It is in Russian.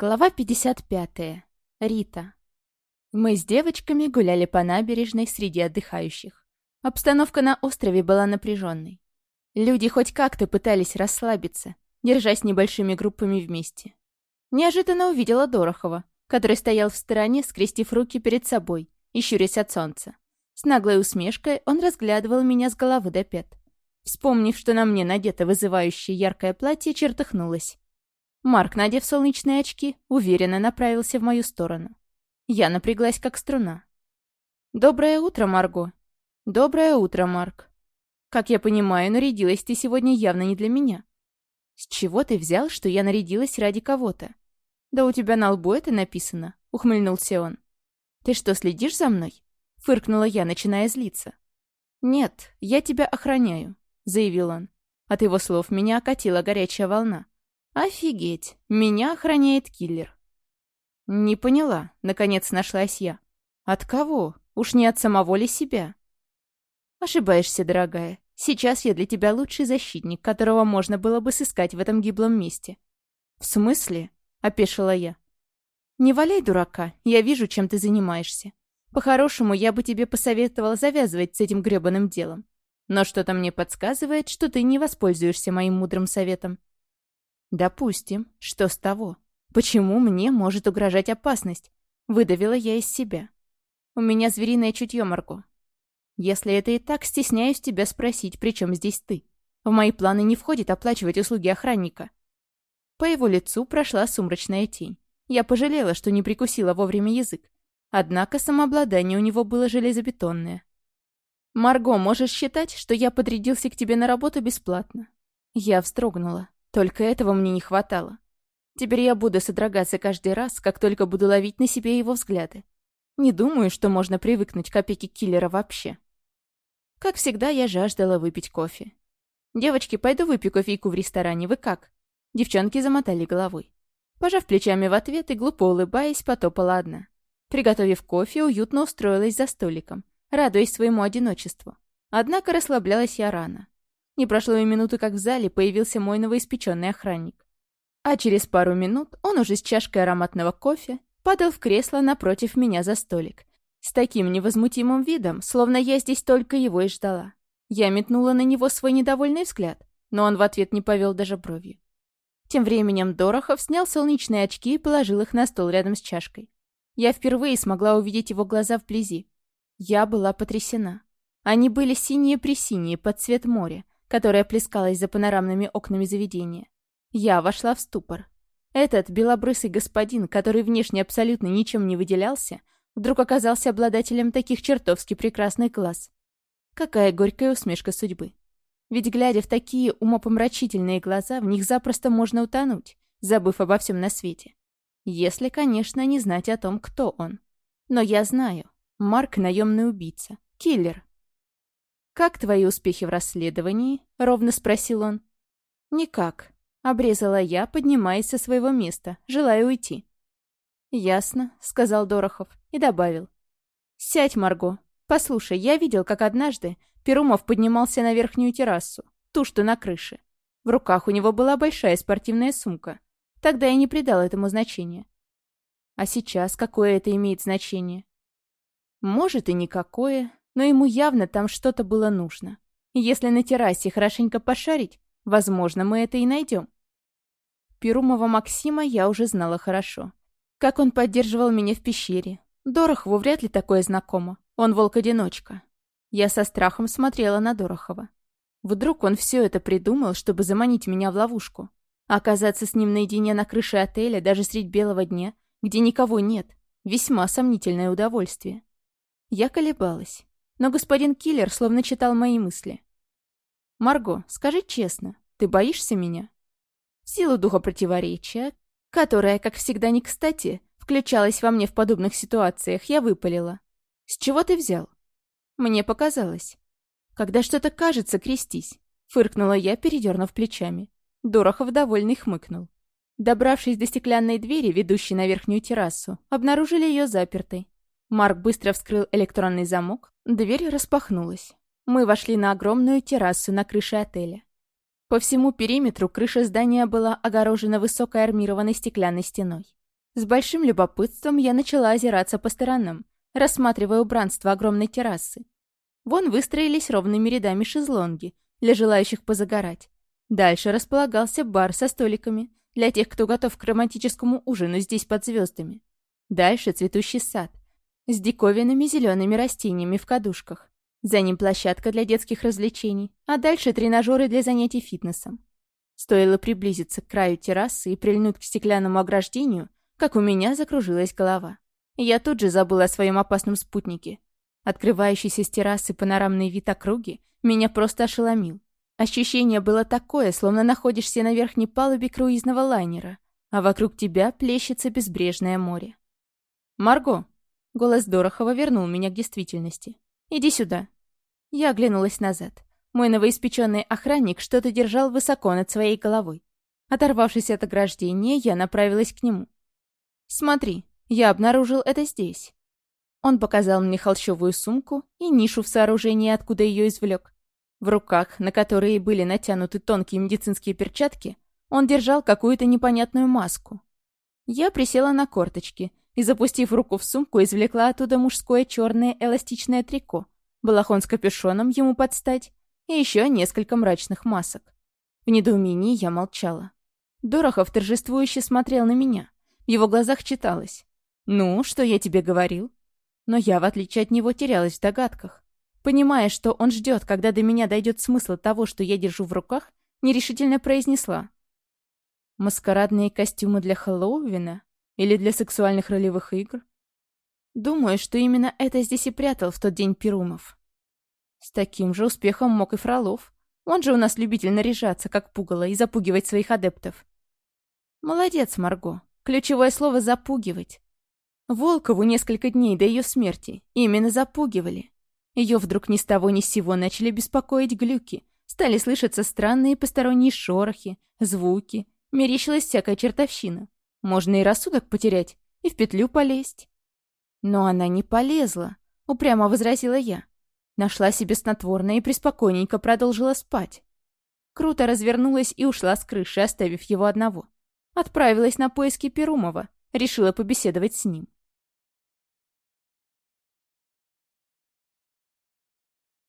Глава 55. Рита. Мы с девочками гуляли по набережной среди отдыхающих. Обстановка на острове была напряженной. Люди хоть как-то пытались расслабиться, держась небольшими группами вместе. Неожиданно увидела Дорохова, который стоял в стороне, скрестив руки перед собой и от солнца. С наглой усмешкой он разглядывал меня с головы до пят. Вспомнив, что на мне надето вызывающее яркое платье, чертыхнулась. Марк, надев солнечные очки, уверенно направился в мою сторону. Я напряглась, как струна. «Доброе утро, Марго». «Доброе утро, Марк». «Как я понимаю, нарядилась ты сегодня явно не для меня». «С чего ты взял, что я нарядилась ради кого-то?» «Да у тебя на лбу это написано», — ухмыльнулся он. «Ты что, следишь за мной?» — фыркнула я, начиная злиться. «Нет, я тебя охраняю», — заявил он. От его слов меня окатила горячая волна. «Офигеть! Меня охраняет киллер!» «Не поняла», — наконец нашлась я. «От кого? Уж не от самого ли себя?» «Ошибаешься, дорогая. Сейчас я для тебя лучший защитник, которого можно было бы сыскать в этом гиблом месте». «В смысле?» — опешила я. «Не валяй дурака, я вижу, чем ты занимаешься. По-хорошему, я бы тебе посоветовала завязывать с этим грёбаным делом. Но что-то мне подсказывает, что ты не воспользуешься моим мудрым советом. «Допустим. Что с того? Почему мне может угрожать опасность?» Выдавила я из себя. «У меня звериное чутье, Марго. Если это и так, стесняюсь тебя спросить, при чем здесь ты? В мои планы не входит оплачивать услуги охранника». По его лицу прошла сумрачная тень. Я пожалела, что не прикусила вовремя язык. Однако самообладание у него было железобетонное. «Марго, можешь считать, что я подрядился к тебе на работу бесплатно?» Я вздрогнула. Только этого мне не хватало. Теперь я буду содрогаться каждый раз, как только буду ловить на себе его взгляды. Не думаю, что можно привыкнуть к опеке киллера вообще. Как всегда, я жаждала выпить кофе. «Девочки, пойду выпью кофейку в ресторане, вы как?» Девчонки замотали головой. Пожав плечами в ответ и глупо улыбаясь, потопала одна. Приготовив кофе, уютно устроилась за столиком, радуясь своему одиночеству. Однако расслаблялась я рано. Не прошло и минуты, как в зале появился мой новоиспеченный охранник. А через пару минут он уже с чашкой ароматного кофе падал в кресло напротив меня за столик. С таким невозмутимым видом, словно я здесь только его и ждала. Я метнула на него свой недовольный взгляд, но он в ответ не повел даже бровью. Тем временем Дорохов снял солнечные очки и положил их на стол рядом с чашкой. Я впервые смогла увидеть его глаза вблизи. Я была потрясена. Они были синие-пресиние, под цвет моря, которая плескалась за панорамными окнами заведения. Я вошла в ступор. Этот белобрысый господин, который внешне абсолютно ничем не выделялся, вдруг оказался обладателем таких чертовски прекрасных глаз. Какая горькая усмешка судьбы. Ведь, глядя в такие умопомрачительные глаза, в них запросто можно утонуть, забыв обо всем на свете. Если, конечно, не знать о том, кто он. Но я знаю. Марк — наемный убийца. Киллер. «Как твои успехи в расследовании?» — ровно спросил он. «Никак», — обрезала я, поднимаясь со своего места, желая уйти. «Ясно», — сказал Дорохов и добавил. «Сядь, Марго. Послушай, я видел, как однажды Перумов поднимался на верхнюю террасу, ту, что на крыше. В руках у него была большая спортивная сумка. Тогда я не придал этому значения. А сейчас какое это имеет значение? Может и никакое, но ему явно там что-то было нужно. если на террасе хорошенько пошарить, возможно, мы это и найдем. Перумова Максима я уже знала хорошо. Как он поддерживал меня в пещере. Дорохову вряд ли такое знакомо. Он волк-одиночка. Я со страхом смотрела на Дорохова. Вдруг он все это придумал, чтобы заманить меня в ловушку. оказаться с ним наедине на крыше отеля даже средь белого дня, где никого нет, весьма сомнительное удовольствие. Я колебалась. Но господин Киллер словно читал мои мысли. «Марго, скажи честно, ты боишься меня?» В силу духа противоречия, которая, как всегда не кстати, включалась во мне в подобных ситуациях, я выпалила. «С чего ты взял?» Мне показалось. «Когда что-то кажется, крестись», — фыркнула я, передернув плечами. Дорохов довольный хмыкнул. Добравшись до стеклянной двери, ведущей на верхнюю террасу, обнаружили ее запертой. Марк быстро вскрыл электронный замок, дверь распахнулась. Мы вошли на огромную террасу на крыше отеля. По всему периметру крыша здания была огорожена высокой армированной стеклянной стеной. С большим любопытством я начала озираться по сторонам, рассматривая убранство огромной террасы. Вон выстроились ровными рядами шезлонги для желающих позагорать. Дальше располагался бар со столиками для тех, кто готов к романтическому ужину здесь под звездами. Дальше цветущий сад с диковинными зелеными растениями в кадушках. За ним площадка для детских развлечений, а дальше тренажеры для занятий фитнесом. Стоило приблизиться к краю террасы и прильнуть к стеклянному ограждению, как у меня закружилась голова. Я тут же забыла о своем опасном спутнике. Открывающийся с террасы панорамный вид округи меня просто ошеломил. Ощущение было такое, словно находишься на верхней палубе круизного лайнера, а вокруг тебя плещется безбрежное море. «Марго!» — голос Дорохова вернул меня к действительности. «Иди сюда». Я оглянулась назад. Мой новоиспеченный охранник что-то держал высоко над своей головой. Оторвавшись от ограждения, я направилась к нему. «Смотри, я обнаружил это здесь». Он показал мне холщовую сумку и нишу в сооружении, откуда ее извлек. В руках, на которые были натянуты тонкие медицинские перчатки, он держал какую-то непонятную маску. Я присела на корточки и, запустив руку в сумку, извлекла оттуда мужское черное эластичное трико, балахон с капюшоном ему подстать и еще несколько мрачных масок. В недоумении я молчала. Дорохов торжествующе смотрел на меня. В его глазах читалось. «Ну, что я тебе говорил?» Но я, в отличие от него, терялась в догадках. Понимая, что он ждет, когда до меня дойдет смысл того, что я держу в руках, нерешительно произнесла. «Маскарадные костюмы для Хэллоуина? Или для сексуальных ролевых игр?» Думаю, что именно это здесь и прятал в тот день Перумов. С таким же успехом мог и Фролов. Он же у нас любитель наряжаться, как пугало, и запугивать своих адептов. Молодец, Марго. Ключевое слово «запугивать». Волкову несколько дней до ее смерти именно запугивали. Ее вдруг ни с того ни с сего начали беспокоить глюки. Стали слышаться странные посторонние шорохи, звуки. Мерещилась всякая чертовщина. Можно и рассудок потерять, и в петлю полезть. Но она не полезла, упрямо возразила я. Нашла себе снотворное и преспокойненько продолжила спать. Круто развернулась и ушла с крыши, оставив его одного. Отправилась на поиски Перумова, решила побеседовать с ним.